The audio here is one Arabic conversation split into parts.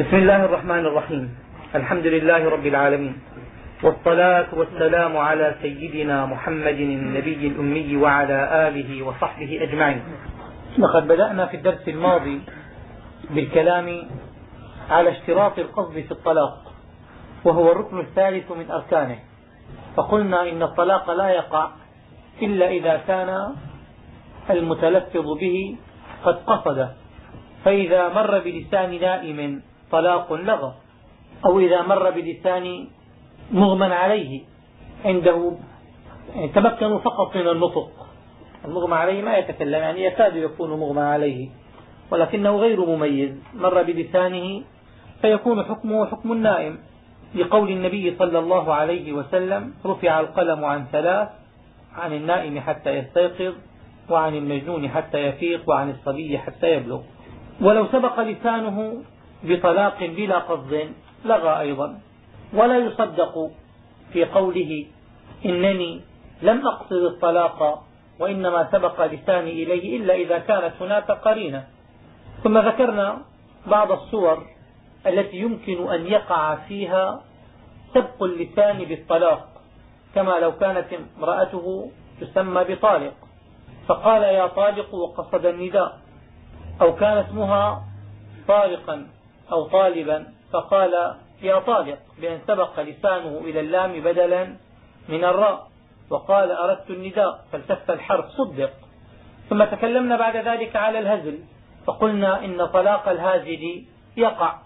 بسم الله الرحمن الرحيم. الحمد لله رب العالمين. والصلاة والسلام على سيدنا محمد النبي الأمي وعلى آله وصحبه أجمعين. لقد بدأنا في الدرس الماضي بالكلام على اشتراط القصد في الطلاق وهو الركن الثالث من أركانه. فقلنا إن الطلاق لا يقع إلا إذا كان المتلفظ به قد قصد فإذا مر بلسان نائم طلاق لغى أو إذا مر بلسان مغمى عليه عنده يعني تمكنوا فقط من النطق. المغمى عليه ما يتكلم يعني يكاد يكون مغمى عليه ولكنه غير مميز. مر بلسانه فيكون حكمه حكم النائم. لقول النبي صلى الله عليه وسلم رفع القلم عن ثلاث عن النائم حتى يستيقظ وعن المجنون حتى يفيق وعن الصبي حتى يبلغ ولو سبق لسانه بطلاق بلا قصد لغى أيضا. ولا يصدق في قوله إنني لم أقصد الطلاق وإنما سبق لساني إليه إلا إذا كانت هناك قرينة. ثم ذكرنا بعض الصور التي يمكن أن يقع فيها سبق اللسان بالطلاق كما لو كانت امرأته تسمى بطالق. فقال يا طالق وقصد النداء أو كان اسمها طالقا. أو طالبا فقال يا طالق بأن سبق لسانه إلى اللام بدلا من الراء. وقال أردت النداء. فالتف الحرف صدق. ثم تكلمنا بعد ذلك على الهزل فقلنا إن طلاق الهازل يقع.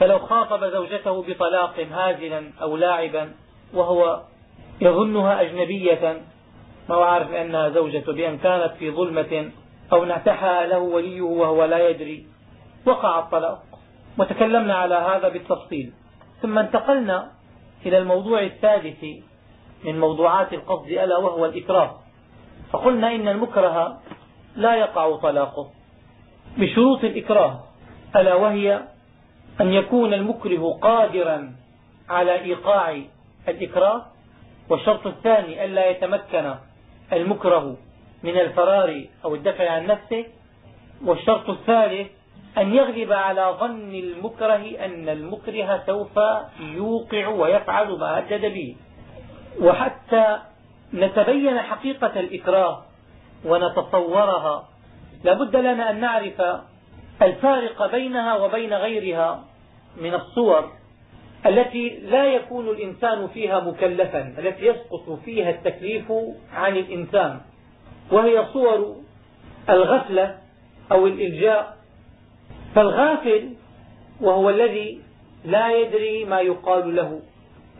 فلو خاطب زوجته بطلاق هازلا أو لاعبا وهو يظنها أجنبية ما هو عارف أنها زوجته بأن كانت في ظلمة أو نتحى له وليه وهو لا يدري وقع الطلاق. وتكلمنا على هذا بالتفصيل. ثم انتقلنا إلى الموضوع الثالث من موضوعات القصد ألا وهو الإكراه. فقلنا إن المكره لا يقع طلاقه. بشروط الإكراه ألا وهي أن يكون المكره قادرا على إيقاع الإكراه والشرط الثاني ألا يتمكن المكره من الفرار أو الدفع عن نفسه والشرط الثالث أن يغلب على ظن المكره أن المكره سوف يوقع ويفعل ما هدد به. وحتى نتبين حقيقة الإكراه ونتصورها لا بد لنا أن نعرف الفارق بينها وبين غيرها من الصور التي لا يكون الإنسان فيها مكلفا التي يسقط فيها التكليف عن الإنسان وهي صور الغفلة أو الإلجاء فالغافل وهو الذي لا يدري ما يقال له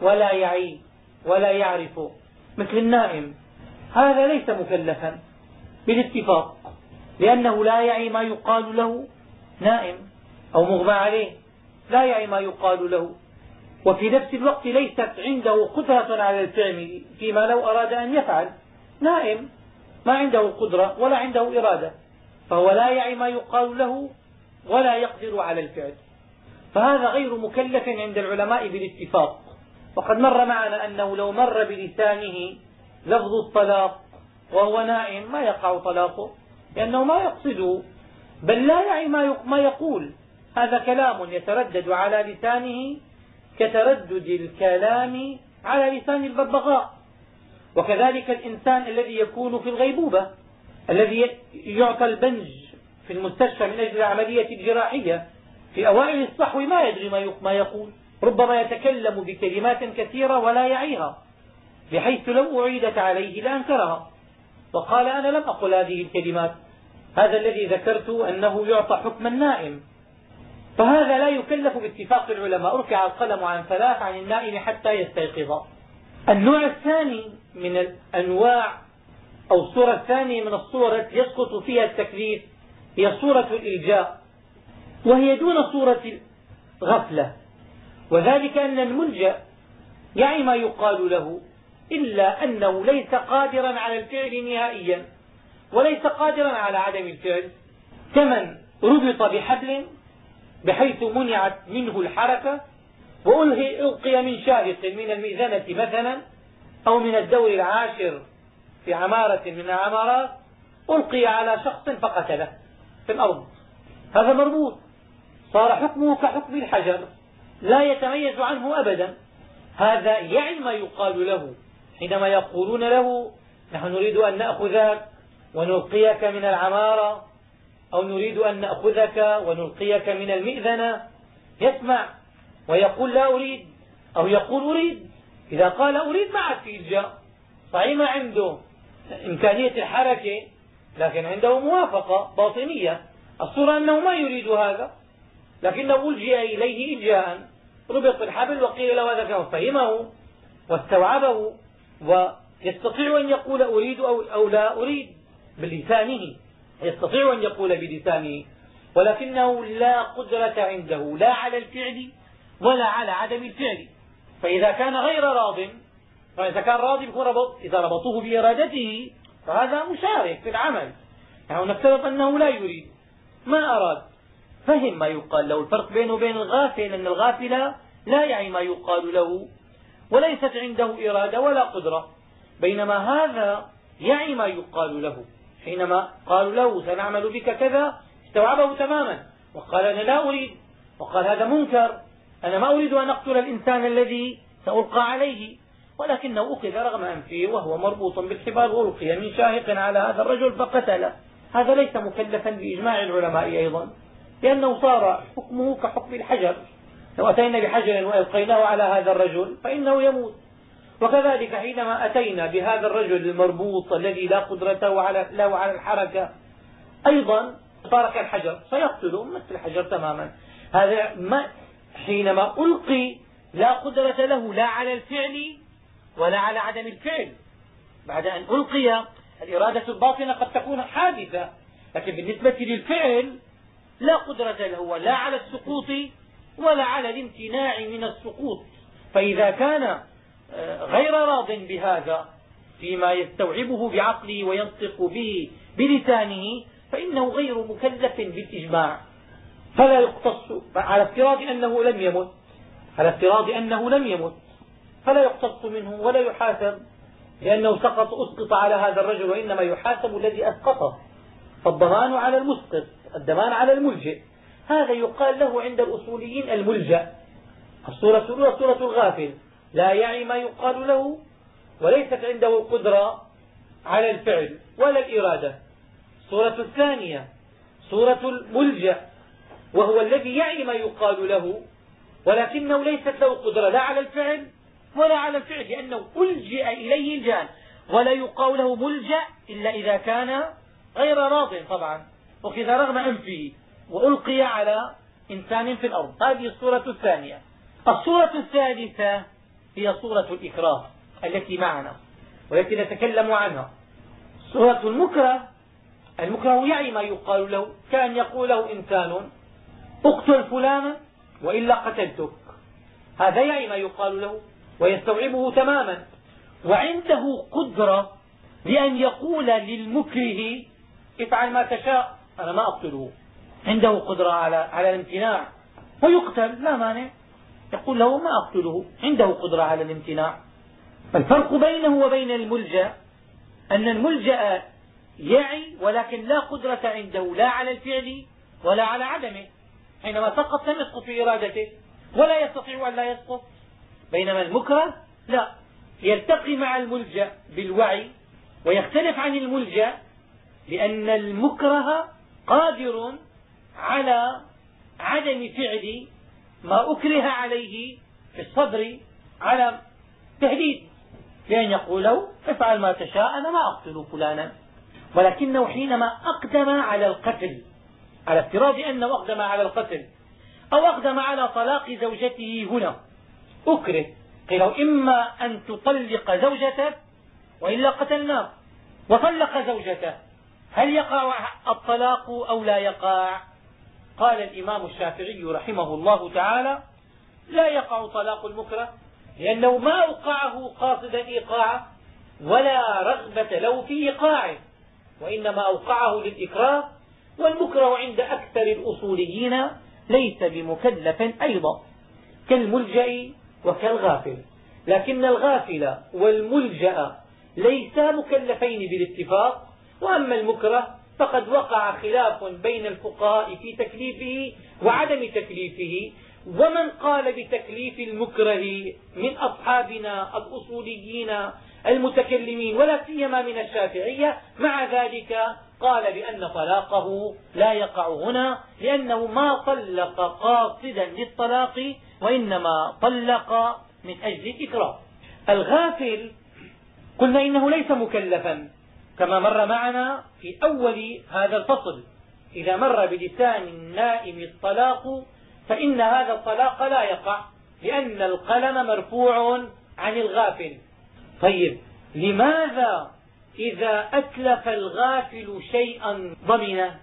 ولا يعي ولا يعرف. مثل النائم. هذا ليس مكلفا. بالاتفاق. لأنه لا يعي ما يقال له. نائم. أو مغمى عليه. لا يعي ما يقال له. وفي نفس الوقت ليست عنده قدرة على الفعل فيما لو أراد أن يفعل. نائم. ما عنده قدرة ولا عنده إرادة. فهو لا يعي ما يقال له. ولا يقدر على الفعل. فهذا غير مكلف عند العلماء بالاتفاق. وقد مر معنا أنه لو مر بلسانه لفظ الطلاق وهو نائم ما يقع طلاقه؟ لأنه ما يقصده بل لا يعي ما يقول. هذا كلام يتردد على لسانه كتردد الكلام على لسان الببغاء وكذلك الإنسان الذي يكون في الغيبوبة الذي يعطى البنج في المستشفى من أجل العملية الجراحية. في أوائل الصحو ما يدري ما يقول. ربما يتكلم بكلمات كثيرة ولا يعيها بحيث لو أعيدت عليه لأنكرها. وقال أنا لم أقل هذه الكلمات. هذا الذي ذكرت أنه يعطى حكم النائم. فهذا لا يكلف باتفاق العلماء. رفع القلم عن ثلاث عن النائم حتى يستيقظ. النوع الثاني من الأنواع أو الصورة الثانية من الصور التي يسقط فيها التكليف هي صورة الإلجاء وهي دون صورة الغفلة وذلك أن الملجأ يعي ما يقال له إلا أنه ليس قادرا على الفعل نهائيا وليس قادرا على عدم الفعل. كمن ربط بحبل بحيث منعت منه الحركة وألقي من شارق من المئذنة مثلا أو من الدور العاشر في عمارة من العمارات ألقي على شخص فقتله. في الأرض. هذا مربوط. صار حكمه كحكم الحجر. لا يتميز عنه أبدا. هذا يعني ما يقال له. حينما يقولون له نحن نريد أن نأخذك ونلقيك من العمارة. أو نريد أن نأخذك ونلقيك من المئذنة. يسمع. ويقول لا أريد. أو يقول أريد. إذا قال أريد ما عاد إلجاء صحيح ما عنده. إمكانية الحركة. لكن عنده موافقة باطنية. الصورة أنه ما يريد هذا. لكنه ألجئ إليه إلجاء. ربط الحبل وقيل له هذا كما فهمه واستوعبه ويستطيع أن يقول أريد أو, أو لا أريد بلسانه. يستطيع أن يقول بلسانه. ولكنه لا قدرة عنده لا على الفعل ولا على عدم الفعل. فإذا كان غير راض فإذا كان راضي بيكون ربط إذا ربطوه بإرادته فهذا مشارك في العمل. يعني نفترض أنه لا يريد. ما أراد؟ فهم ما يقال له. الفرق بينه وبين الغافل أن الغافل لا يعي ما يقال له. وليست عنده إرادة ولا قدرة. بينما هذا يعي ما يقال له. حينما قالوا له سنعمل بك كذا استوعبه تماما. وقال أنا لا أريد. وقال هذا منكر. أنا ما أريد أن أقتل الإنسان الذي سألقى عليه. ولكنه أخذ رغم أنفه وهو مربوط بالحبال وألقي من شاهق على هذا الرجل فقتله هذا ليس مكلفا بإجماع العلماء أيضا لأنه صار حكمه كحكم الحجر. لو أتينا بحجر وألقيناه على هذا الرجل فإنه يموت. وكذلك حينما أتينا بهذا الرجل المربوط الذي لا قدرة على له على الحركة أيضا صار كالحجر سيقتله مثل الحجر تماما. هذا ما حينما ألقي لا قدرة له لا على الفعل ولا على عدم الفعل. بعد أن ألقي الإرادة الباطنة قد تكون حادثة. لكن بالنسبة للفعل لا قدرة له لا على السقوط ولا على الامتناع من السقوط. فإذا كان آه، غير راض بهذا فيما يستوعبه بعقله وينطق به بلسانه فإنه غير مكلف بالإجماع. فلا يقتص على افتراض أنه لم يمت. على افتراض أنه لم يمت. فلا يقتص منه ولا يحاسب لأنه سقط أسقط على هذا الرجل وإنما يحاسب الذي أسقطه. فالضمان على المسقط الضمان على الملجئ. هذا يقال له عند الأصوليين الملجأ. الصورة الأولى صورة الغافل. لا يعي ما يقال له وليست عنده القدرة على الفعل ولا الإرادة. الصورة الثانية صورة الملجأ. وهو الذي يعي ما يقال له ولكنه ليست له قدرة لا على الفعل ولا على الفعل لأنه ألجئ إليه الجان ولا يقال له ملجأ إلا إذا كان غير راض طبعا أخذ رغم أنفه وألقي على إنسان في الأرض. هذه الصورة الثانية. الصورة الثالثة هي صورة الإكراه التي معنا والتي نتكلم عنها. صورة المكره المكره يعي ما يقال له كان يقول له إنسان اقتل فلانا وإلا قتلتك. هذا يعي ما يقال له ويستوعبه تماما. وعنده قدرة بأن يقول للمكره افعل ما تشاء أنا ما أقتله عنده قدرة على على الامتناع. ويقتل لا مانع. يقول له ما أقتله عنده قدرة على الامتناع. الفرق بينه وبين الملجأ أن الملجأ يعي ولكن لا قدرة عنده لا على الفعل ولا على عدمه. حينما سقط لم يسقط في إرادته ولا يستطيع أن لا يسقط. بينما المكره لا. يلتقي مع الملجأ بالوعي ويختلف عن الملجأ لأن المكره قادر على عدم فعل ما أكره عليه في الصدر على تهديد. بأن يقول له افعل ما تشاء أنا ما أقتل فلانا. ولكنه حينما أقدم على القتل على افتراض أنه أقدم على القتل أو أقدم على طلاق زوجته هنا أكره. قيل إما أن تطلق زوجتك وإلا قتلناك وطلق زوجته. هل يقع الطلاق أو لا يقع؟ قال الإمام الشافعي رحمه الله تعالى لا يقع طلاق المكره لأنه ما أوقعه قاصدا إيقاعه ولا رغبة له في إيقاعه وإنما أوقعه للإكراه. والمكره عند أكثر الأصوليين ليس بمكلف أيضا. كالملجأ وكالغافل. لكن الغافل والملجأ ليسا مكلفين بالاتفاق وأما المكره فقد وقع خلاف بين الفقهاء في تكليفه وعدم تكليفه. ومن قال بتكليف المكره من أصحابنا الأصوليين المتكلمين ولا سيما من الشافعية مع ذلك قال بأن طلاقه لا يقع هنا لأنه ما طلق قاصدا للطلاق وإنما طلق من أجل الإكراه. الغافل قلنا إنه ليس مكلفا كما مر معنا في أول هذا الفصل. إذا مر بلسان النائم الطلاق فإن هذا الطلاق لا يقع لأن القلم مرفوع عن الغافل. طيب لماذا إذا أتلف الغافل شيئا ضمنه؟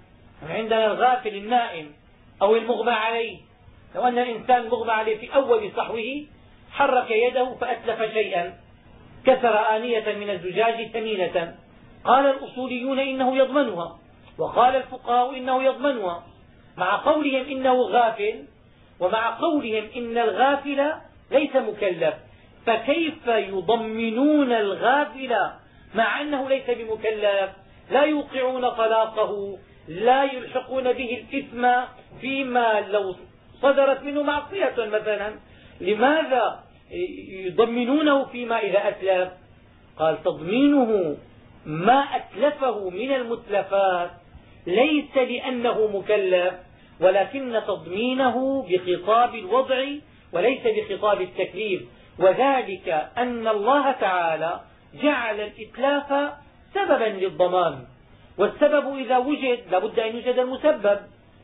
عندنا الغافل النائم أو المغمى عليه. لو أن الإنسان مغمى عليه في أول صحوه حرك يده فأتلف شيئا. كسر آنية من الزجاج ثمينة. قال الأصوليون إنه يضمنها وقال الفقهاء إنه يضمنها. مع قولهم إنه غافل ومع قولهم إن الغافل ليس مكلف. فكيف يضمنون الغافل مع أنه ليس بمكلف؟ لا يوقعون طلاقه لا يلحقون به الإثم فيما لو صدرت منه معصية مثلا. لماذا يضمنونه فيما إذا أتلف؟ قال تضمينه ما أتلفه من المتلفات ليس لأنه مكلف ولكن تضمينه بخطاب الوضع وليس بخطاب التكليف. وذلك أن الله تعالى جعل الإتلاف سببا للضمان. والسبب إذا وجد لابد أن يوجد المسبب.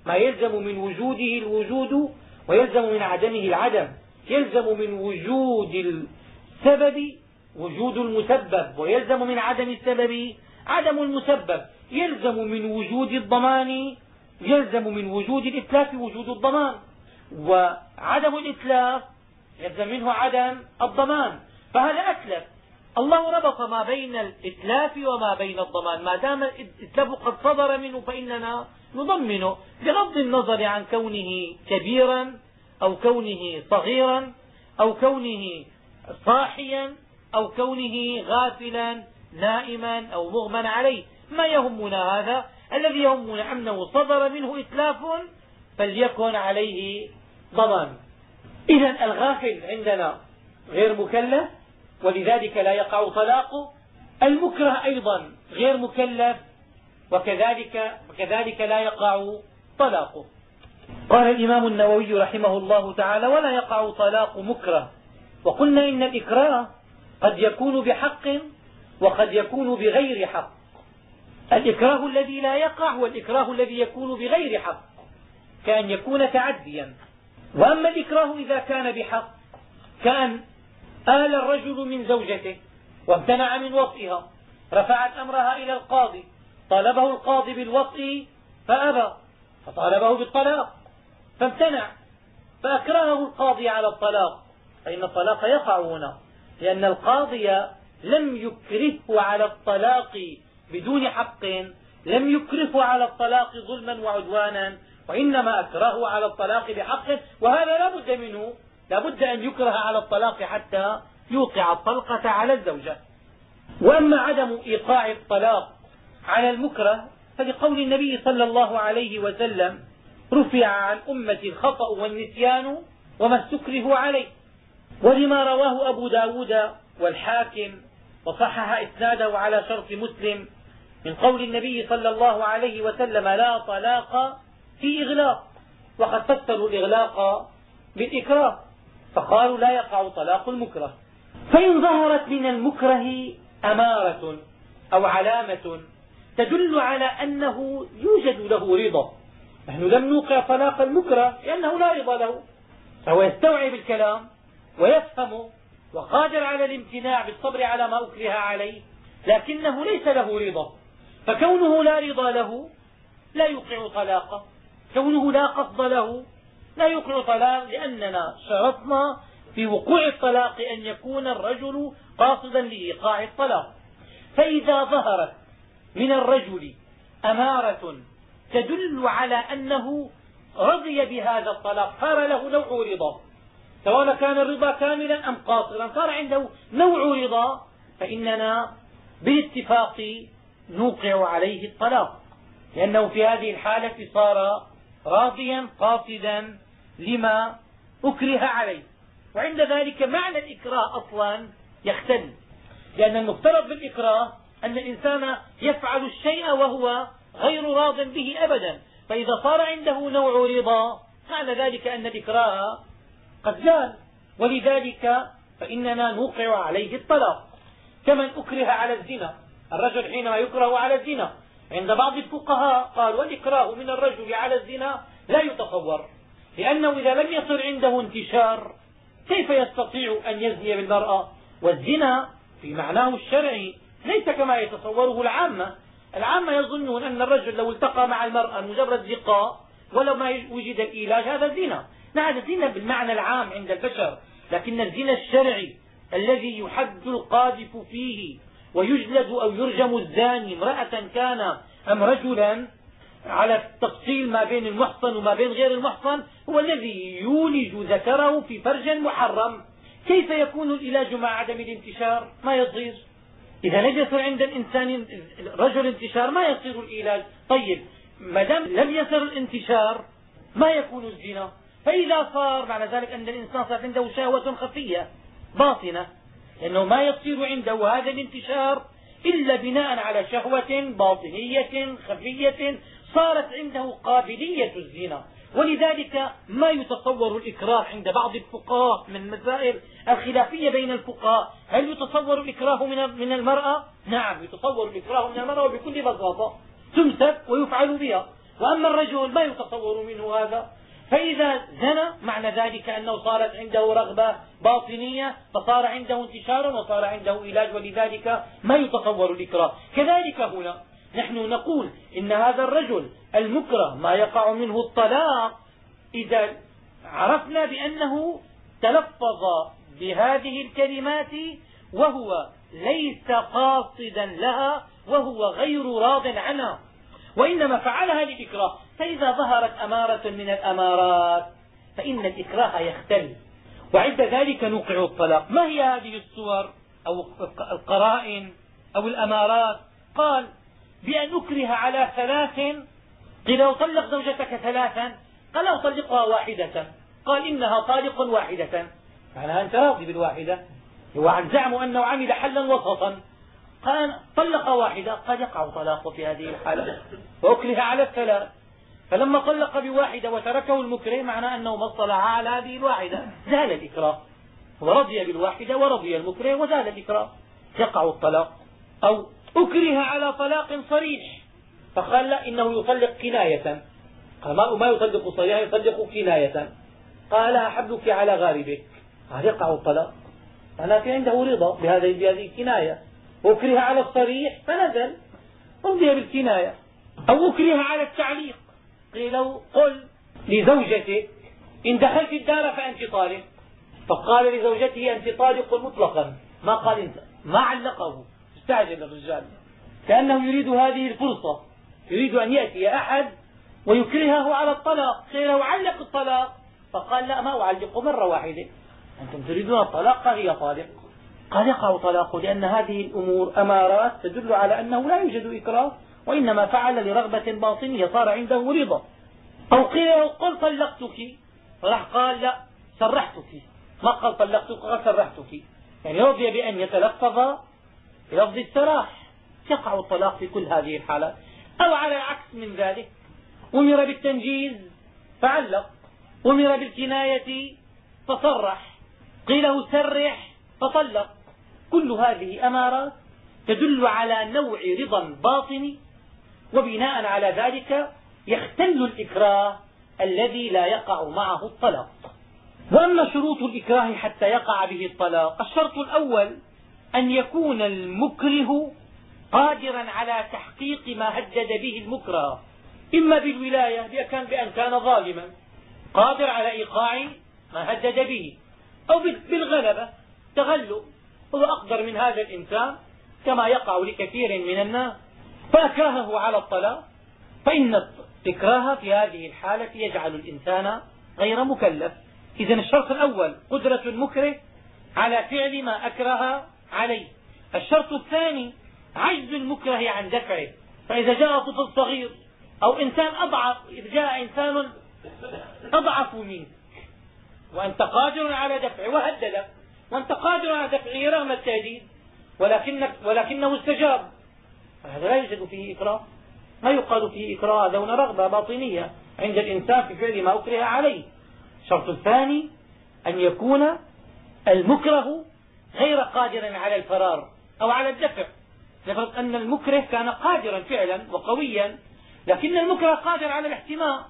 ما يلزم من وجوده الوجود ويلزم من عدمه العدم. يلزم من وجود السبب وجود المسبب ويلزم من عدم السبب عدم المسبب. يلزم من وجود الضمان يلزم من وجود الإتلاف وجود الضمان. وعدم الإتلاف يلزم منه عدم الضمان. فهذا أتلف. الله ربط ما بين الإتلاف وما بين الضمان. ما دام الإتلاف قد صدر منه فإننا نضمنه بغض النظر عن كونه كبيرا أو كونه صغيرا أو كونه صاحيا أو كونه غافلا نائما أو مغمى عليه. ما يهمنا هذا؟ الذي يهمنا أنه صدر منه إتلاف فليكن عليه ضمان. إذا الغافل عندنا غير مكلف ولذلك لا يقع طلاقه المكره أيضا غير مكلف وكذلك, وكذلك لا يقع طلاقه قال الإمام النووي رحمه الله تعالى ولا يقع طلاق مكره. وقلنا إن الإكراه قد يكون بحق وقد يكون بغير حق. الإكراه الذي لا يقع هو الإكراه الذي يكون بغير حق كأن يكون تعديا. وأما الإكراه إذا كان بحق كأن آل الرجل من زوجته وامتنع من وطئها. رفعت أمرها إلى القاضي. طالبه القاضي بالوطء فأبى فطالبه بالطلاق. فامتنع فأكرهه القاضي على الطلاق. فإن الطلاق يقع هنا لأن القاضي لم يكرهه على الطلاق بدون حق لم يكرهه على الطلاق ظلما وعدوانا وإنما أكرهه على الطلاق بحق وهذا لا بد منه لا بد أن يكره على الطلاق حتى يوقع الطلقة على الزوجة. وأما عدم إيقاع الطلاق على المكره فلقول النبي صلى الله عليه وسلم رفع عن أمة الخطأ والنسيان وما استكره عليه. ولما رواه أبو ب داود والحاكم وصحح إسناده على شرط مسلم من قول النبي صلى الله عليه وسلم لا طلاق في إغلاق. وقد فسروا الإغلاق بالإكراه. فقالوا لا يقع طلاق المكره. فإن ظهرت من المكره أمارة أو علامة تدل على أنه يوجد له رضا. نحن لم نوقع طلاق المكره لأنه لا رضا له. فهو يستوعب الكلام ويفهم وقادر على الامتناع بالصبر على ما أكره عليه لكنه ليس له رضا. فكونه لا رضا له لا يوقع طلاقه. كونه لا قصد له لا يوقع طلاق لأننا شرطنا في وقوع الطلاق أن يكون الرجل قاصدا لإيقاع الطلاق. فإذا ظهرت من الرجل أمارة تدل على أنه رضي بهذا الطلاق صار له نوع رضا. سواء كان الرضا كاملا أم قاصرا صار عنده نوع رضا فإننا بالاتفاق نوقع عليه الطلاق. لأنه في هذه الحالة صار راضيا قاصدا لما أكره عليه. وعند ذلك معنى الإكراه أصلا يختل. لأن المفترض بالإكراه أن الإنسان يفعل الشيء وهو غير راض به أبدا. فإذا صار عنده نوع رضا معنى ذلك أن الإكراه قد زال. ولذلك فإننا نوقع عليه الطلاق. كمن أكره على الزنا. الرجل حينما يكره على الزنا. عند بعض الفقهاء قالوا الإكراه من الرجل على الزنا لا يتصور. لأنه إذا لم يصل عنده انتشار كيف يستطيع أن يزني بالمرأة؟ والزنا في معناه الشرعي ليس كما يتصوره العامة. العامة يظنون أن الرجل لو التقى مع المرأة مجرد لقاء ولو ما وجد الإيلاج هذا زنا. نعم الزنا بالمعنى العام عند البشر لكن الزنا الشرعي الذي يحد القاذف فيه ويجلد أو يرجم الزاني امرأة كان أم رجلا على التفصيل ما بين المحصن وما بين غير المحصن هو الذي يولج ذكره في فرج محرم. كيف يكون العلاج مع عدم الانتشار؟ ما يصير. إذا يصل عند الإنسان رجل انتشار ما يصير العلاج طيب ما دام لم يصل الانتشار ما يكون الزنا؟ فإذا صار معنى ذلك أن الإنسان صار عنده شهوة خفية باطنة لأنه ما يصير عنده هذا الانتشار إلا بناء على شهوة باطنية خفية صارت عنده قابلية الزنا. ولذلك ما يتصور الإكراه عند بعض الفقهاء من المسائل الخلافية بين الفقهاء. هل يتصور الإكراه من المرأة؟ نعم يتصور الإكراه من المرأة بكل بساطة تمسك ويفعل بها. وأما الرجل ما يتصور منه هذا؟ فإذا زنى معنى ذلك أنه صارت عنده رغبة باطنية فصار عنده انتشار وصار عنده علاج. ولذلك ما يتصور الإكراه. كذلك هنا نحن نقول إن هذا الرجل المكره ما يقع منه الطلاق إذا عرفنا بأنه تلفظ بهذه الكلمات وهو ليس قاصدا لها وهو غير راض عنها وإنما فعلها للإكراه فإذا ظهرت أمارة من الأمارات فإن الإكراه يختل وعند ذلك نوقع الطلاق. ما هي هذه الصور أو القرائن أو الأمارات؟ قال بأن أكره على ثلاث قيل له طلق زوجتك ثلاثا قال لا أطلقها واحدة. قال إنها طالق واحدة. معناها أنت راضي بالواحدة عن زعمه أنه عمل حلا وسطا. قال طلق واحدة. قد يقع طلاق في هذه الحالة. وأكره على الثلاث. فلما طلق بواحدة وتركه المكره معناه أنه ما اصطلح على هذه الواحدة. زال الإكراه. ورضي بالواحدة ورضي المكره وزال الإكراه. يقع الطلاق أو أكره على طلاق صريح. فقال لا إنه يطلق كناية. قال ما, يطلق صريحا يطلق كناية. قال حبلك على غاربك. قال يقع الطلاق. معناه في عنده رضا بهذه الكناية. وأكره على الصريح فنزل. رضي بالكناية. أو أكره على التعليق. قيل قل لزوجتك إن دخلت الدار فأنت طالق. فقال لزوجته أنت طالق مطلقا. ما قال انت ما علقه. استعجل الرجال. كأنه يريد هذه الفرصة. يريد أن يأتي أحد ويكرهه على الطلاق. قيل له علق الطلاق. فقال لا ما أعلقه مرة واحدة. أنتم تريدون الطلاق؟ فهي طالق. قال يقع طلاقه لأن هذه الأمور أمارات تدل على أنه لا يوجد إكراه وإنما فعل لرغبة باطنية صار عنده رضا. أو قيل له قل طلقتك. فراح قال لا سرحتك. ما قال طلقتك؟ قال سرحتك. يعني رضي بأن يتلفظ بلفظ السراح. يقع الطلاق في كل هذه الحالات. أو على العكس من ذلك أمر بالتنجيز فعلق. أمر بالكناية فصرح. قيل له سرح فطلق. كل هذه أمارات تدل على نوع رضا باطني وبناء على ذلك يختل الإكراه الذي لا يقع معه الطلاق. وأما شروط الإكراه حتى يقع به الطلاق الشرط الأول أن يكون المكره قادرا على تحقيق ما هدد به المكره. إما بالولاية بأن كان ظالما قادر على إيقاع ما هدد به. أو بالغلبة تغلب. هو أقدر من هذا الإنسان كما يقع لكثير من الناس. فأكرهه على الطلاق. فإن الإكراه في هذه الحالة يجعل الإنسان غير مكلف. إذا الشرط الأول قدرة المكره على فعل ما أكره عليه الشرط الثاني عجز المكره عن دفعه فإذا جاء طفل صغير أو إنسان أضعف إذ جاء إنسان أضعف منك وأنت قادر على دفعه وهددك وأنت قادر على دفعه رغم التهديد. ولكنك ولكنه استجاب. هذا لا يوجد فيه إكراه. ما يقال فيه إكراه هذا هنا رغبة باطنية عند الإنسان في فعل ما أكره عليه. الشرط الثاني أن يكون المكره غير قادر على الفرار أو على الدفع. لفرض أن المكره كان قادرا فعلا وقويا لكن المكره قادر على الاحتماء.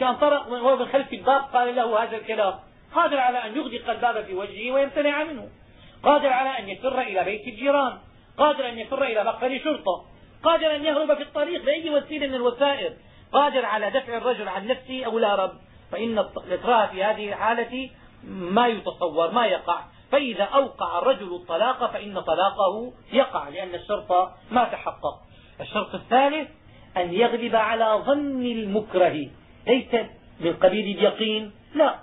كان طرق وهو من خلف الباب قال له هذا الكلام. قادر على أن يغلق الباب في وجهه ويمتنع منه. قادر على أن يفر إلى بيت الجيران. قادر أن يفر إلى مقر شرطة. قادر أن يهرب في الطريق بأي وسيلة من الوسائل. قادر على دفع الرجل عن نفسه أو الهرب فإن الإكراه في هذه الحالة ما يتصور ما يقع. فإذا أوقع الرجل الطلاق فإن طلاقه يقع لأن الشرط ما تحقق. الشرط الثالث أن يغلب على ظن المكره. ليس من قبيل اليقين لا.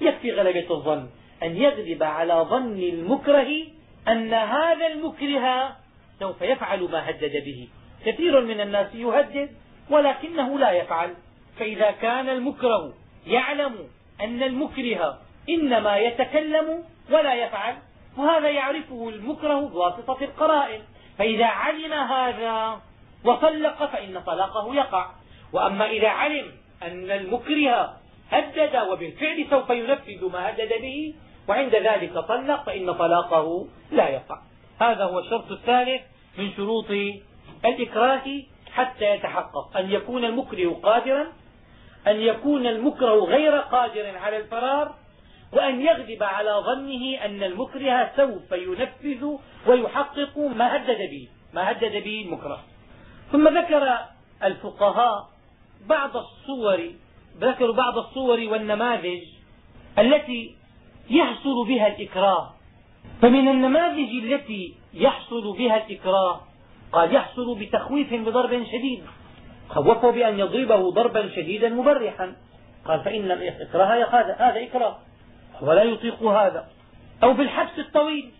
يكفي غلبة الظن. أن يغلب على ظن المكره أن هذا المكره سوف يفعل ما هدد به. كثير من الناس يهدد ولكنه لا يفعل. فإذا كان المكره يعلم أن المكره إنما يتكلم ولا يفعل وهذا يعرفه المكره بواسطة القرائن. فإذا علم هذا وطلق فإن طلاقه يقع. وأما إذا علم أن المكره هدد وبالفعل سوف ينفذ ما هدد به وعند ذلك طلق فإن طلاقه لا يقع. هذا هو الشرط الثالث من شروط الإكراه حتى يتحقق. أن يكون المكره قادرا أن يكون المكره غير قادر على الفرار وأن يغلب على ظنه أن المكره سوف ينفذ ويحقق ما هدد به ما هدد به المكره. ثم ذكر الفقهاء بعض الصور ذكروا بعض الصور والنماذج التي يحصل بها الإكراه. فمن النماذج التي يحصل بها الإكراه قال يحصل بتخويف بضرب شديد. خوفه بأن يضربه ضربا شديدا مبرحا. قال فإن الإكراه هذا إكراه. ولا يطيق هذا. أو بالحبس الطويل.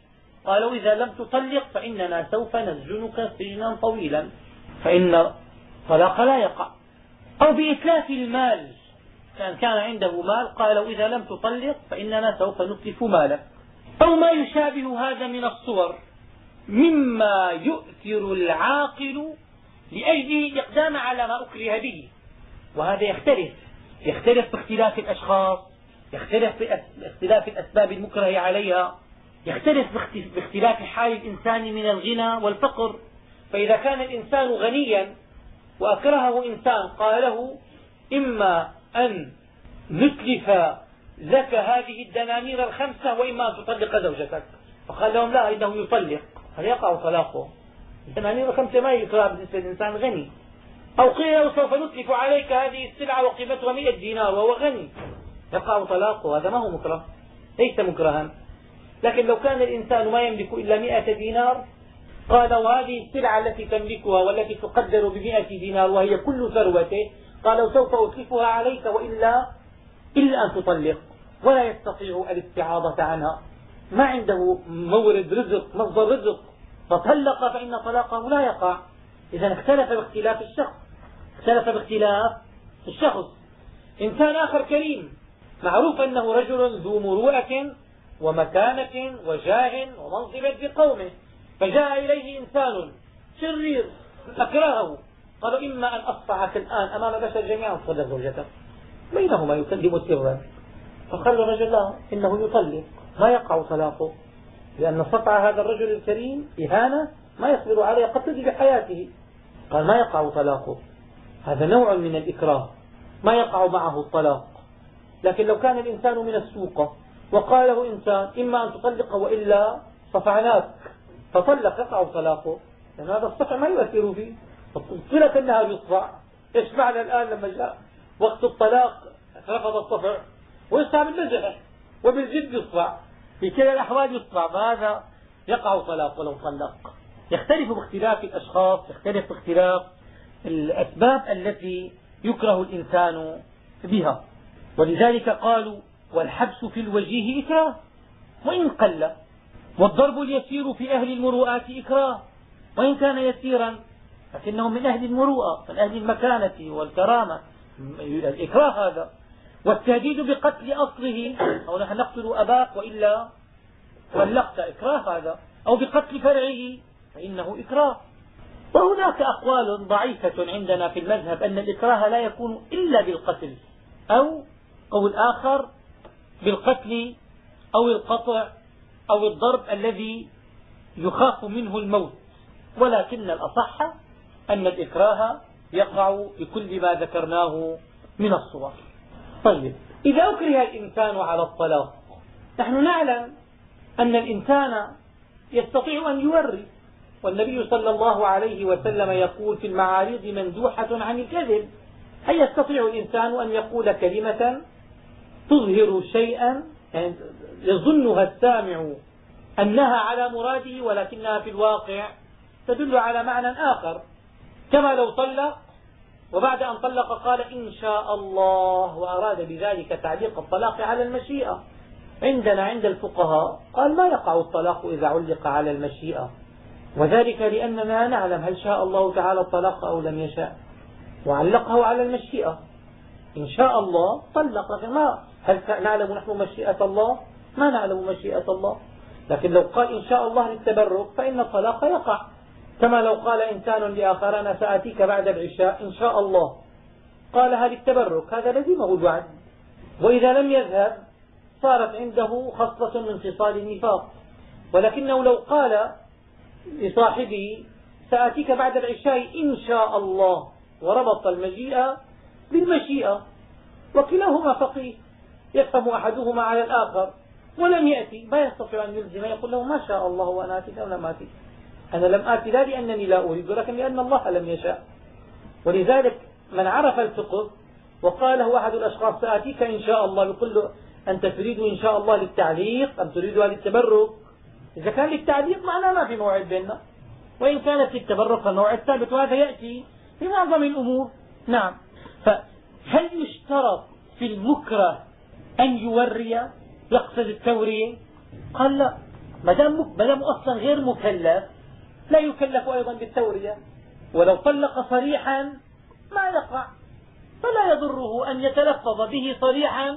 قالوا إذا لم تطلق فإننا سوف نسجنك سجنا طويلا. فإن طلاق لا يقع. أو بإتلاف المال. كان كان عنده مال قالوا إذا لم تطلق فإننا سوف نتلف مالك أو ما يشابه هذا من الصور. مما يؤثر العاقل لأجله الإقدام على ما أكره به. وهذا يختلف. يختلف باختلاف الأشخاص. يختلف باختلاف الأسباب المكره عليها. يختلف باختلاف حال الإنسان من الغنى والفقر. فإذا كان الإنسان غنيا وأكرهه إنسان قال له إما أن نتلف لك هذه الدنانير الخمسة وإما أن تطلق زوجتك. فقال لهم لا إنه يطلق. هل يقع طلاقه؟ الدنانير الخمسة ما يكره بالنسبة للإنسان غني. أو قيل له سوف نتلف عليك هذه السلعة وقيمتها 100 دينار وهو غني. يقع طلاقه هذا ما هو مكره ليس مكرها. لكن لو كان الإنسان ما يملك إلا 100 دينار قال وهذه السلعة التي تملكها والتي تقدر ب دينار وهي كل ثروته قالوا سوف أتلفها عليك وإلا إلا أن تطلق ولا يستطيع الاستعاضة عنها. ما عنده مورد رزق مصدر رزق. فطلق فإن طلاقه لا يقع. إذا اختلف باختلاف الشخص اختلف باختلاف الشخص. إنسان آخر كريم معروف أنه رجل ذو مروءة ومكانة وجاه ومنصب في قومه فجاء إليه إنسان شرير أكرهه قالوا إما أن أصفعك الآن أمام بشر جميعا تصدق زوجتك بينهما يكلم سرا فقال الرجل لا إنه يطلق ما يقع طلاقه لأن صفع هذا الرجل الكريم إهانة ما يصبر عليها تجي بحياته. قال ما يقع طلاقه؟ هذا نوع من الإكراه. ما يقع معه الطلاق. لكن لو كان الإنسان من السوق وقال له إنسان إما أن تطلق وإلا صفعناك. فطلق يقع طلاقه. لأن هذا الصفع ما يؤثر فيه. صلة أنها يصفع. إيش معنى الآن لما جاء وقت الطلاق؟ رفض الصفع. ويصفع بالنجح وبالجد يصفع. في كلا الأحوال يصفع. فهذا يقع طلاق ولو طلق. يختلف باختلاف الأشخاص يختلف باختلاف الأسباب التي يكره الإنسان بها. ولذلك قالوا والحبس في الوجيه إكراه وإن قل والضرب اليسير في أهل المروءات إكراه وإن كان يسيرا لكنهم من أهل المروءة من أهل المكانة والكرامة الإكراه هذا والتهديد بقتل أصله أو نحن نقتل أباك وإلا طلقت إكراه هذا أو بقتل فرعه فإنه إكراه وهناك أقوال ضعيفة عندنا في المذهب أن الإكراه لا يكون إلا بالقتل أو قول آخر بالقتل أو القطع أو الضرب الذي يخاف منه الموت. ولكن الأصح أن الإكراه يقع بكل ما ذكرناه من الصور. طيب إذا أكره الإنسان على الطلاق نحن نعلم أن الإنسان يستطيع أن يوري والنبي صلى الله عليه وسلم يقول في المعاريض مندوحة عن الكذب هل يستطيع الإنسان أن يقول كلمة تظهر شيئا يعني يظنها السامع أنها على مراده ولكنها في الواقع تدل على معنى آخر. كما لو طلق وبعد أن طلق قال إن شاء الله وأراد بذلك تعليق الطلاق على المشيئة. عندنا عند الفقهاء قال ما يقع الطلاق إذا علق على المشيئة؟ وذلك لأننا نعلم هل شاء الله تعالى الطلاق أو لم يشاء. وعلقه على المشيئة. إن شاء الله طلق لكن ما هل نعلم نحن مشيئة الله؟ ما نعلم مشيئة الله. لكن لو قال إن شاء الله للتبرك فإن الطلاق يقع. كما لو قال إنسان لآخر أنا سآتيك بعد العشاء إن شاء الله. قالها للتبرك هذا لزمه الوعد وإذا لم يذهب صارت عنده خصلة من خصال النفاق. ولكنه لو قال لصاحبه سآتيك بعد العشاء إن شاء الله وربط المجيء بالمشيئة. وكلاهما فقيه. يفهم أحدهما على الآخر. ولم يأتي ما يستطيع أن يلزم يقول له ما شاء الله وأنا آتيك أو لم آتيك. أنا لم آتي لا لأنني لا أريد ولكن لأن الله لم يشاء. ولذلك من عرف الفقه وقال له أحد الأشخاص سآتيك إن شاء الله يقول له أنت تريد إن شاء الله للتعليق أم تريدها للتبرك. إذا كان للتعليق معناه ما في موعد بيننا. وإن كانت للتبرك فالموعد ثابت وهذا يأتي في معظم الأمور. نعم. فهل يشترط في المكره أن يوري يقصد التورية؟ قال لا. ما دام أصلا غير مكلف لا يكلف أيضا بالتورية. ولو طلق صريحا ما يقع. فلا يضره أن يتلفظ به صريحا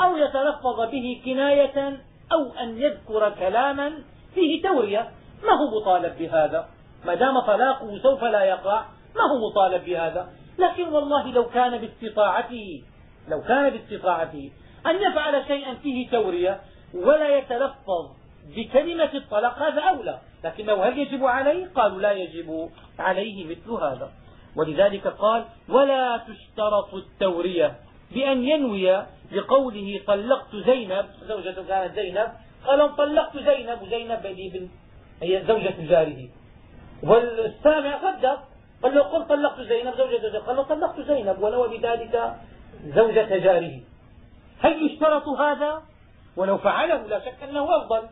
أو يتلفظ به كناية أو أن يذكر كلاما فيه تورية. ما هو مطالب بهذا؟ ما دام طلاقه سوف لا يقع ما هو مطالب بهذا؟ لكن والله لو كان باستطاعته لو كان باستطاعته أن يفعل شيئا فيه تورية ولا يتلفظ بكلمة الطلاق هذا أولى. لكنه هل يجب عليه؟ قالوا لا يجب عليه مثل هذا. ولذلك قال ولا تشترط التورية بأن ينوي بقوله طلقت زينب زوجة كانت زينب قال طلقت زينب وزينب بن هي زوجة جاره. والسامع صدق قال له قل طلقت زينب زوجة قال له طلقت زينب ولو بذلك زوجة جاره. هل يشترط هذا؟ ولو فعله لا شك أنه أفضل.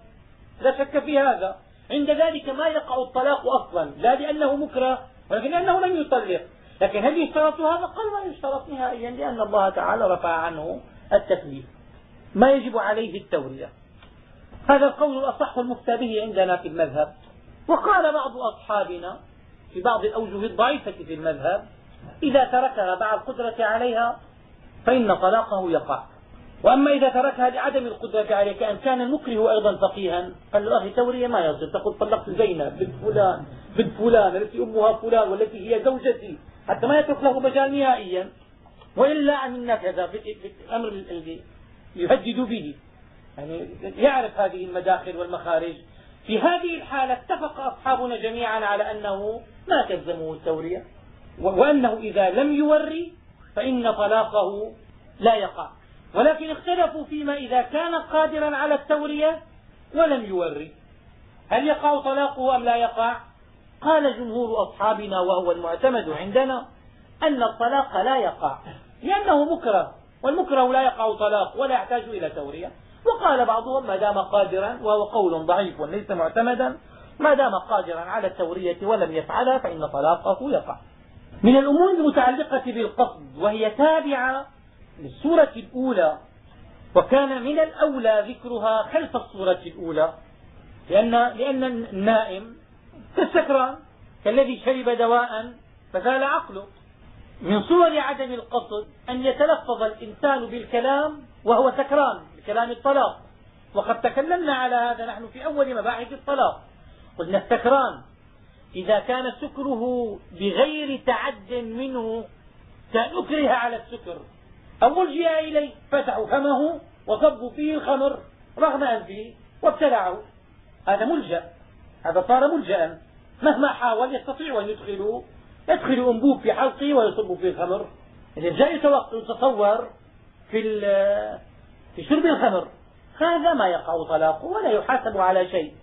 لا شك في هذا. عند ذلك ما يقع الطلاق أصلا لا لأنه مكره ولكن لأنه لم يطلق. لكن هل يشترط هذا؟ قال ما يشترط نهائيا لأن الله تعالى رفع عنه التكليف ما يجب عليه التورية. هذا القول الأصح المفتى به عندنا في المذهب. وقال بعض أصحابنا في بعض الأوجه الضعيفة في المذهب إذا تركها مع القدرة عليها فإن طلاقه يقع. وأما إذا تركها لعدم القدرة عليه كأن كان المكره أيضا فقيها قال له أخي تورية ما يصير تقول طلقت زينب بنت فلان بنت فلان التي أمها فلان والتي هي زوجتي حتى ما يترك له مجال نهائيا. وإلا عملنا كذا بالأمر الذي يهدد به. يعني يعرف هذه المداخل والمخارج. في هذه الحالة اتفق أصحابنا جميعا على أنه ما تلزمه التورية وأنه إذا لم يوري فإن طلاقه لا يقع. ولكن اختلفوا فيما إذا كان قادرا على التورية ولم يوري. هل يقع طلاقه أم لا يقع؟ قال جمهور أصحابنا وهو المعتمد عندنا أن الطلاق لا يقع لأنه مكره والمكره لا يقع طلاق ولا يحتاج إلى تورية. وقال بعضهم ما دام قادرا وهو قول ضعيف ليس معتمدا ما دام قادرا على التورية ولم يفعلها فإن طلاقه يقع. من الأمور المتعلقة بالقصد وهي تابعة للسورة الأولى وكان من الأولى ذكرها خلف الصورة الأولى لأن, لأن النائم كالسكران كالذي شرب دواء فزال عقله. من صور عدم القصد أن يتلفظ الإنسان بالكلام وهو سكران بكلام الطلاق. وقد تكلمنا على هذا نحن في أول مباحث الطلاق. قلنا السكران إذا كان سكره بغير تعد منه كان أكره على السكر. أو الجئ إليه فتحوا فمه وصبوا فيه الخمر رغم أنفه وابتلعه. هذا ملجأ هذا صار ملجأ. مهما حاول يستطيع أن يدخل يدخل أنبوب في حلقه ويصب فيه الخمر. يعني جاء يتصور في في شرب الخمر. هذا ما يقع طلاقه ولا يحاسب على شيء.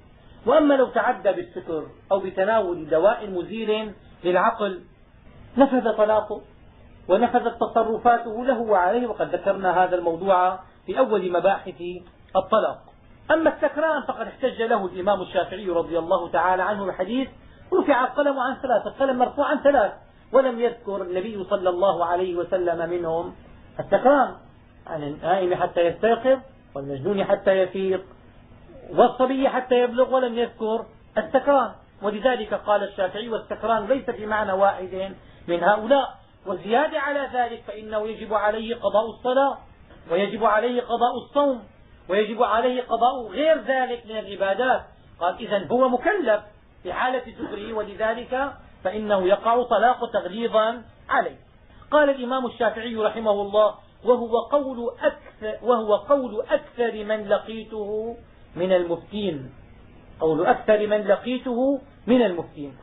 وأما لو تعدى بالسكر أو بتناول دواء مزيل للعقل نفذ طلاقه. ونفذت تصرفاته له وعليه وقد ذكرنا هذا الموضوع في أول مباحث الطلاق. أما السكران فقد احتج له الإمام الشافعي رضي الله تعالى عنه بحديث رفع القلم عن ثلاث القلم مرفوع عن ثلاث ولم يذكر النبي صلى الله عليه وسلم منهم السكران. عن النائم حتى يستيقظ والمجنون حتى يفيق والصبي حتى يبلغ ولم يذكر السكران. ولذلك قال الشافعي والسكران ليس في معنى واحد من هؤلاء. والزيادة على ذلك فإنه يجب عليه قضاء الصلاة ويجب عليه قضاء الصوم ويجب عليه قضاء غير ذلك من العبادات. قال إذا هو مكلف في حالة سكره ولذلك فإنه يقع طلاق تغليظا عليه. قال الإمام الشافعي رحمه الله وهو قول أكثر, وهو قول أكثر من لقيته من المفتين. قول أكثر من لقيته من المفتين.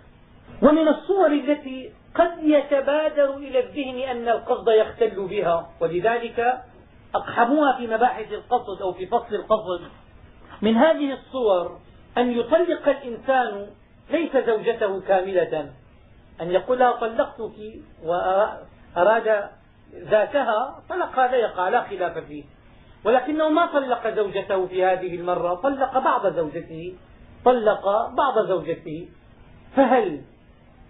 ومن الصور التي قد يتبادر إلى الذهن أن القصد يختل بها ولذلك أقحموها في مباحث القصد أو في فصل القصد. من هذه الصور أن يطلق الإنسان ليس زوجته كاملة أن يقول لها طلقتك وأراد ذاتها طلق هذا يقع لا خلاف فيه. ولكنه ما طلق زوجته في هذه المرة طلق بعض زوجته طلق بعض زوجته. فهل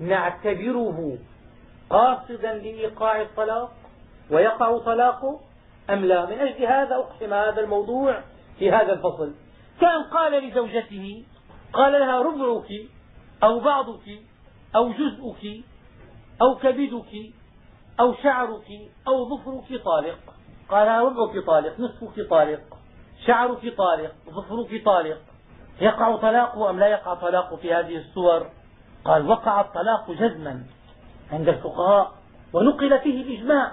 نعتبره قاصدا لإيقاع الطلاق ويقع طلاقه أم لا؟ من أجل هذا أقسم هذا الموضوع في هذا الفصل. كان قال لزوجته قال لها ربعك أو بعضك أو جزءك أو كبدك أو شعرك أو ظفرك طالق. قال ربعك طالق نصفك طالق شعرك طالق ظفرك طالق. يقع طلاقه أم لا يقع طلاقه في هذه الصور؟ قال وقع الطلاق جزما عند الفقهاء ونقل فيه الإجماع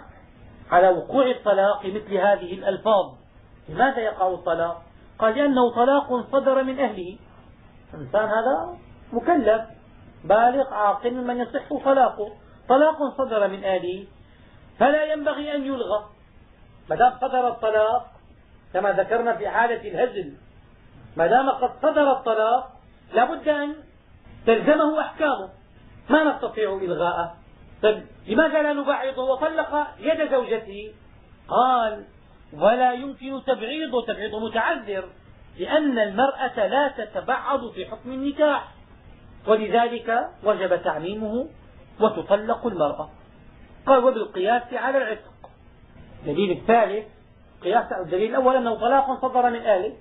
على وقوع الطلاق مثل هذه الألفاظ. لماذا يقع الطلاق؟ قال لأنه طلاق صدر من أهله. الإنسان هذا مكلف بالغ عاقل ممن يصح طلاقه. طلاق صدر من أهله فلا ينبغي أن يلغى. ما دام صدر الطلاق كما ذكرنا في حالة الهزل ما دام قد صدر الطلاق لا بد أن تلزمه أحكامه. ما نستطيع إلغاءه. طيب لماذا لا نبعضه؟ وطلق يد زوجته. قال ولا يمكن تبعيضه. تبعيض متعذر لأن المرأة لا تتبعض في حكم النكاح. ولذلك وجب تعميمه وتطلق المرأة. قال وبالقياس على العتق. الدليل الثالث قياس الدليل الأول أنه طلاق صدر من آله.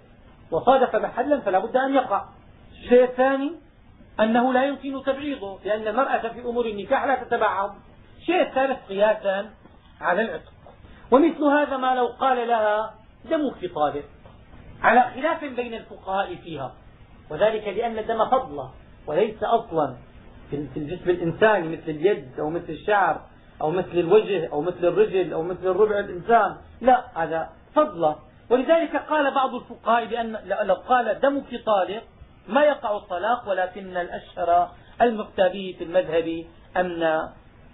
وصادف محلا فلا بد أن يقع الشيء الثاني أنه لا يمكن تبعيضه لأن المرأة في أمور النكاح لا تتبعض الشيء الثالث قياسا على العتق. ومثل هذا ما لو قال لها دمك طالق على خلاف بين الفقهاء فيها. وذلك لأن الدم فضله وليس أصلا. في الجسم الإنساني مثل اليد أو مثل الشعر أو مثل الوجه أو مثل الرجل أو مثل الربع الإنسان. لا هذا فضله ولذلك قال بعض الفقهاء بأن لو قال دمك طالق ما يقع الطلاق ولكن الأشهر المفتى في المذهب أن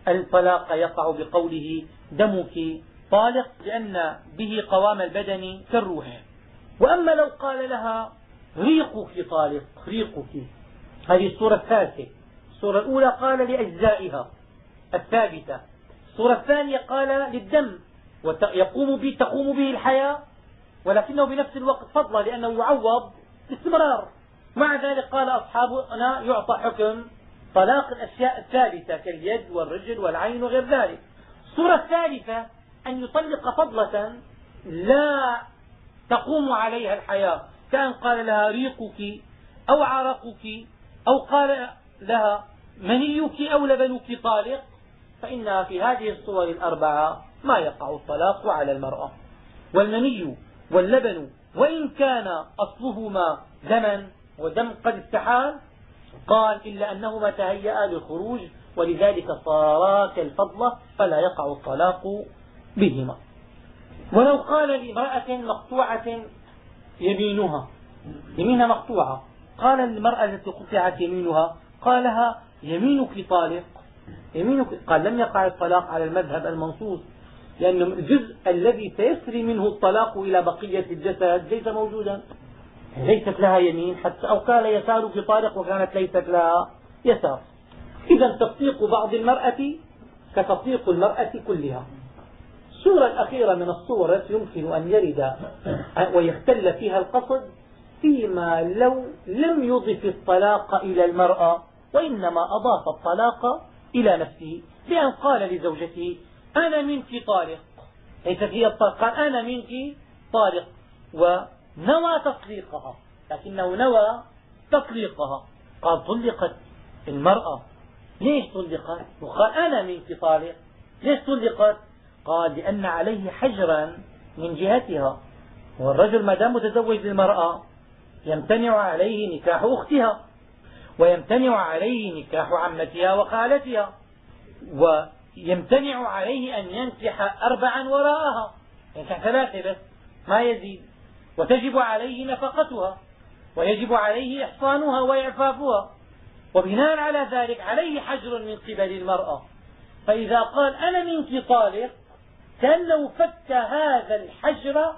الطلاق يقع بقوله دمك طالق لأن به قوام البدن كالروح وأما لو قال لها ريقك طالق ريقك. هذه الصورة الثالثة. الصورة الأولى قال لأجزائها. الثابتة. الصورة الثانية قال للدم. ويقوم به تقوم به الحياة. ولكنه بنفس الوقت فضلا لأنه يعوض باستمرار. مع ذلك قال أصحابنا يعطى حكم طلاق الأشياء الثابتة كاليد والرجل والعين وغير ذلك. الصورة الثالثة أن يطلق فضلة لا تقوم عليها الحياة. كأن قال لها ريقك أو عرقك أو قال لها منيك أو لبنك طالق فإنها في هذه الصور الأربعة ما يقع الطلاق على المرأة. والمني واللبن وإن كان أصلهما دما ودم قد استحال. قال إلا أنهما تهيأ للخروج ولذلك صارا كالفضلة فلا يقع الطلاق بهما. ولو قال لامرأة مقطوعة يمينها يمينها مقطوعة. قال للمرأة التي قطعت يمينها قالها يمينك طالق يمينك قال لم يقع الطلاق على المذهب المنصوص لأن الجزء الذي سيسري منه الطلاق إلى بقية الجسد ليس موجودا. ليست لها يمين حتى أو كان يسارك طارق وكانت ليست لها يسار. إذا تطليق بعض المرأة كتطليق المرأة كلها. الصورة الأخيرة من الصور التي يمكن أن يرد ويختل فيها القصد فيما لو لم يضف الطلاق إلى المرأة وإنما أضاف الطلاق إلى نفسه. بأن قال لزوجته أنا منك طارق. ليست هي الطلاق قال أنا منك طارق. ونوى تطليقها لكنه نوى تطليقها. قال طلقت المرأة. ليش طلقت؟ وقال أنا منك طالق ليش طلقت؟ قال لأن عليه حجرا من جهتها. والرجل ما دام متزوج للمرأة يمتنع عليه نكاح أختها ويمتنع عليه نكاح عمتها وخالتها ويمتنع عليه أن ينكح أربعا وراءها. ينكح ثلاثة بس ما يزيد. وتجب عليه نفقتها ويجب عليه إحصانها وإعفافها. وبناء على ذلك عليه حجر من قبل المرأة. فإذا قال أنا منك طالق كأنه فك هذا الحجر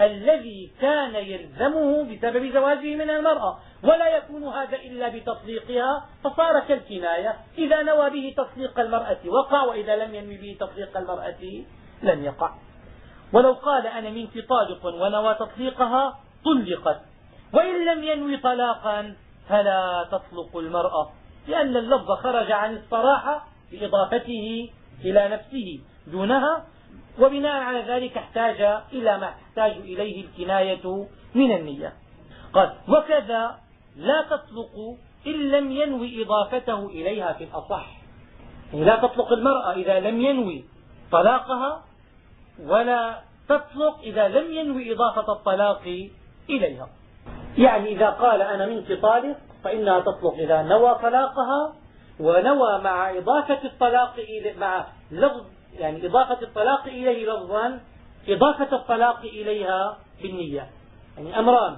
الذي كان يلزمه بسبب زواجه من المرأة ولا يكون هذا إلا بتطليقها فصار كالكناية. إذا نوى به تطليق المرأة وقع وإذا لم ينوي به تطليق المرأة لم يقع. ولو قال أنا منك طالق ونوى تطليقها طلقت. وإن لم ينوي طلاقا فلا تطلق المرأة لأن اللفظ خرج عن الصراحة بإضافته إلى نفسه دونها وبناء على ذلك احتاج إلى ما تحتاج إليه الكناية من النية. قال وكذا لا تطلق إن لم ينوي إضافته إليها في الأصح. يعني لا تطلق المرأة إذا لم ينوي طلاقها ولا تطلق إذا لم ينوي إضافة الطلاق إليها. يعني إذا قال أنا منك طالق فإنها تطلق إذا نوى طلاقها ونوى مع إضافة الطلاق مع لفظ يعني إضافة الطلاق إليه لفظا إضافة الطلاق إليها بالنية. يعني أمران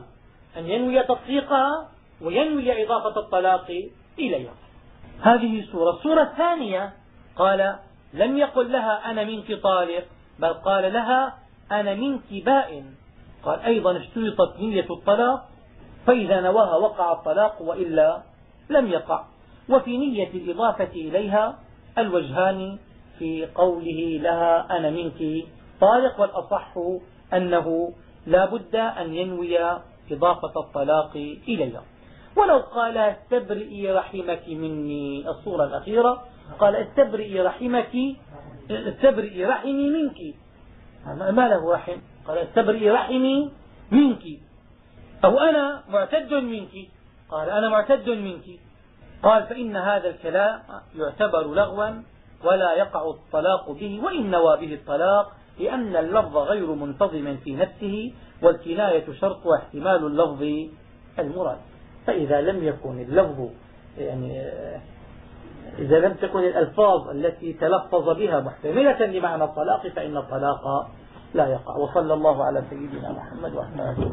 أن ينوي تطليقها وينوي إضافة الطلاق إليها. هذه سورة. الصورة الثانية قال لم يقل لها أنا منك طالق بل قال لها أنا منك بائن قال أيضا اشترطت نية الطلاق فإذا نواها وقع الطلاق وإلا لم يقع. وفي نية الإضافة إليها الوجهان في قوله لها أنا منك. طالق والأصح أنه لا بد أن ينوي إضافة الطلاق إليها. ولو قال استبرئي رحمك مني. الصورة الأخيرة قال استبرئي رحمك استبرئي رحمي منك. ما له رحم قال استبرئي رحمي منك. أو أنا معتد منك. قال أنا معتد منك. قال فإن هذا الكلام يعتبر لغوا ولا يقع الطلاق به وإن نوى به الطلاق لأن اللفظ غير منتظم في نفسه والكناية شرط واحتمال اللفظ المراد. فإذا لم يكن اللفظ يعني إذا لم تكن الألفاظ التي تلفظ بها محتملة لمعنى الطلاق فإن الطلاق لا يقع. وصلى الله على سيدنا محمد وعلى آله